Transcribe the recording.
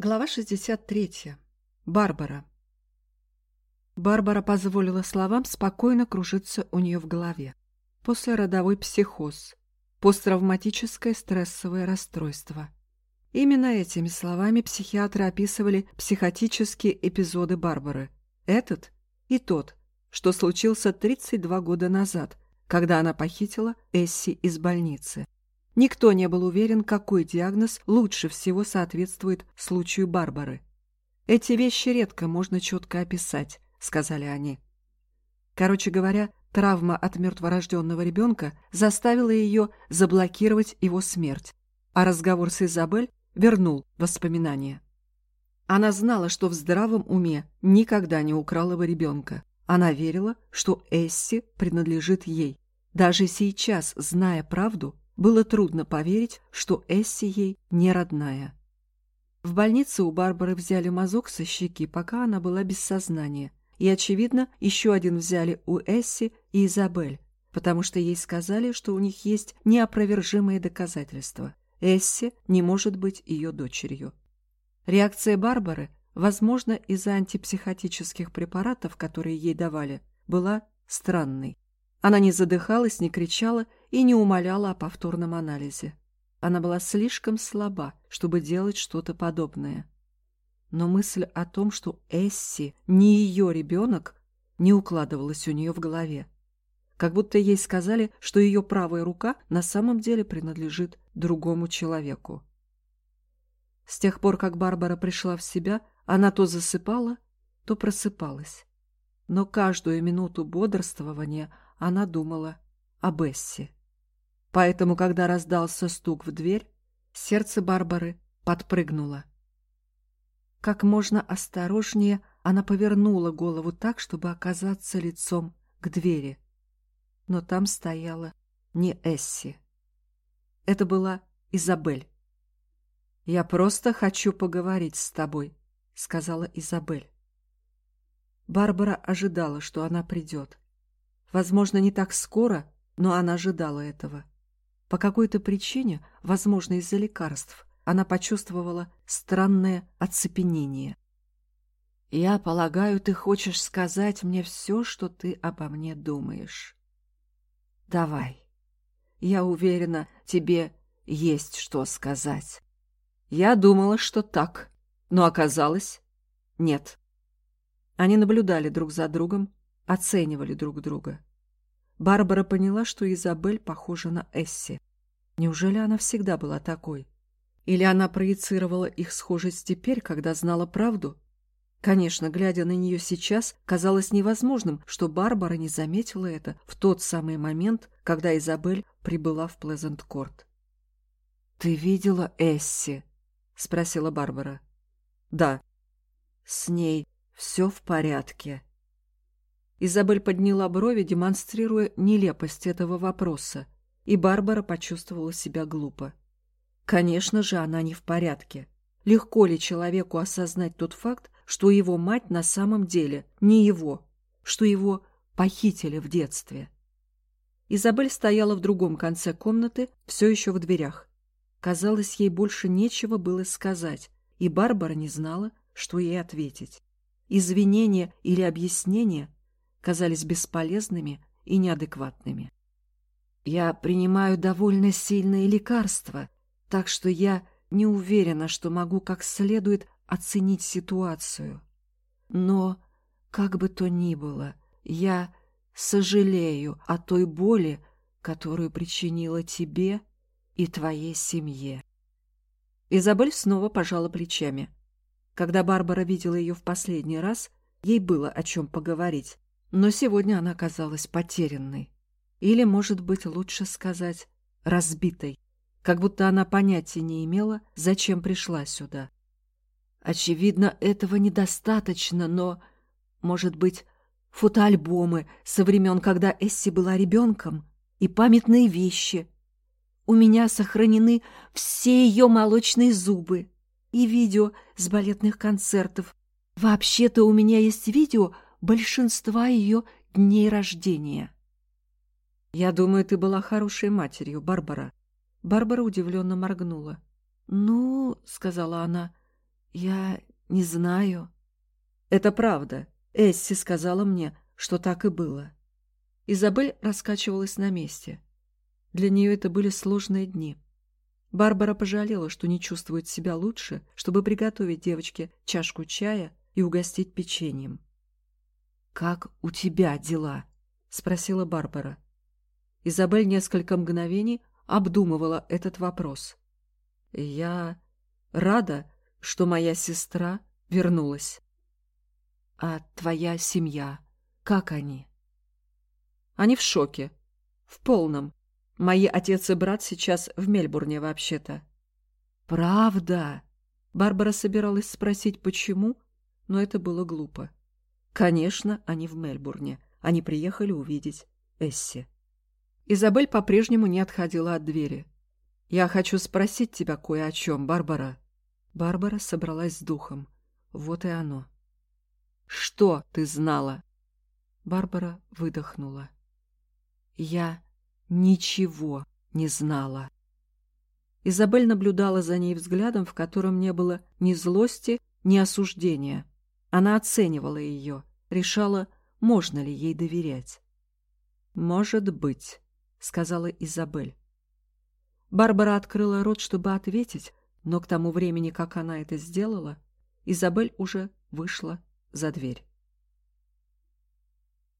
Глава 63. Барбара. Барбара позволила словам спокойно кружиться у нее в голове. Послеродовой психоз. Посттравматическое стрессовое расстройство. Именно этими словами психиатры описывали психотические эпизоды Барбары. Этот и тот, что случился 32 года назад, когда она похитила Эсси из больницы. Никто не был уверен, какой диагноз лучше всего соответствует случаю Барбары. «Эти вещи редко можно четко описать», — сказали они. Короче говоря, травма от мертворожденного ребенка заставила ее заблокировать его смерть, а разговор с Изабель вернул воспоминания. Она знала, что в здравом уме никогда не украла бы ребенка. Она верила, что Эсси принадлежит ей. Даже сейчас, зная правду, было трудно поверить, что Эсси ей не родная. В больнице у Барбары взяли мазок со щеки, пока она была без сознания. И, очевидно, еще один взяли у Эсси и Изабель, потому что ей сказали, что у них есть неопровержимые доказательства. Эсси не может быть ее дочерью. Реакция Барбары, возможно, из-за антипсихотических препаратов, которые ей давали, была странной. Она не задыхалась, не кричала и не умоляла о повторном анализе. Она была слишком слаба, чтобы делать что-то подобное. Но мысль о том, что Эсси не ее ребенок, не укладывалась у нее в голове. Как будто ей сказали, что ее правая рука на самом деле принадлежит другому человеку. С тех пор, как Барбара пришла в себя, она то засыпала, то просыпалась. Но каждую минуту бодрствования она думала о Бесси. Поэтому, когда раздался стук в дверь, сердце Барбары подпрыгнуло. Как можно осторожнее она повернула голову так, чтобы оказаться лицом к двери. Но там стояла не Эсси. Это была Изабель. «Я просто хочу поговорить с тобой», — сказала Изабель. Барбара ожидала, что она придет. Возможно, не так скоро, но она ожидала этого. По какой-то причине, возможно, из-за лекарств, она почувствовала странное оцепенение. «Я полагаю, ты хочешь сказать мне все, что ты обо мне думаешь. Давай. Я уверена, тебе есть что сказать. Я думала, что так, но оказалось, нет». Они наблюдали друг за другом, оценивали друг друга. Барбара поняла, что Изабель похожа на Эсси. Неужели она всегда была такой? Или она проецировала их схожесть теперь, когда знала правду? Конечно, глядя на нее сейчас, казалось невозможным, что Барбара не заметила это в тот самый момент, когда Изабель прибыла в Плезент-Корт. «Ты видела Эсси?» — спросила Барбара. «Да». «С ней все в порядке?» Изабель подняла брови, демонстрируя нелепость этого вопроса, и Барбара почувствовала себя глупо. Конечно же, она не в порядке. Легко ли человеку осознать тот факт, что его мать на самом деле не его, что его похитили в детстве? Изабель стояла в другом конце комнаты, все еще в дверях. Казалось, ей больше нечего было сказать, и Барбара не знала, что ей ответить. Извинения или объяснения казались бесполезными и неадекватными. «Я принимаю довольно сильные лекарства, так что я не уверена, что могу как следует оценить ситуацию. Но, как бы то ни было, я сожалею о той боли, которую причинила тебе и твоей семье». Изабель снова пожала плечами. Когда Барбара видела ее в последний раз, ей было о чем поговорить. Но сегодня она казалась потерянной. Или, может быть, лучше сказать, разбитой. Как будто она понятия не имела, зачем пришла сюда. Очевидно, этого недостаточно, но, может быть, фотоальбомы со времен, когда Эсси была ребенком, и памятные вещи. У меня сохранены все ее молочные зубы и видео с балетных концертов. Вообще-то у меня есть видео — большинства ее дней рождения. «Я думаю, ты была хорошей матерью, Барбара». Барбара удивленно моргнула. «Ну, — сказала она, «Я не знаю». «Это правда. Эсси сказала мне, что так и было». Изабель раскачивалась на месте. Для нее это были сложные дни. Барбара пожалела, что не чувствует себя лучше, чтобы приготовить девочке чашку чая и угостить печеньем. «Как у тебя дела?» — спросила Барбара. Изабель несколько мгновений обдумывала этот вопрос. «Я рада, что моя сестра вернулась». «А твоя семья? Как они?» Они в шоке. В полном. Мои отец и брат сейчас в Мельбурне вообще-то. Правда? Барбара собиралась спросить, почему, но это было глупо. Конечно, они в Мельбурне. Они приехали увидеть Эсси. Изабель по-прежнему не отходила от двери. «Я хочу спросить тебя кое о чем, Барбара». Барбара собралась с духом. Вот и оно. «Что ты знала?» Барбара выдохнула. Я ничего не знала. Изабель наблюдала за ней взглядом, в котором не было ни злости, ни осуждения. Она оценивала ее, решала, можно ли ей доверять. «Может быть», — сказала Изабель. Барбара открыла рот, чтобы ответить, но к тому времени, как она это сделала, Изабель уже вышла за дверь.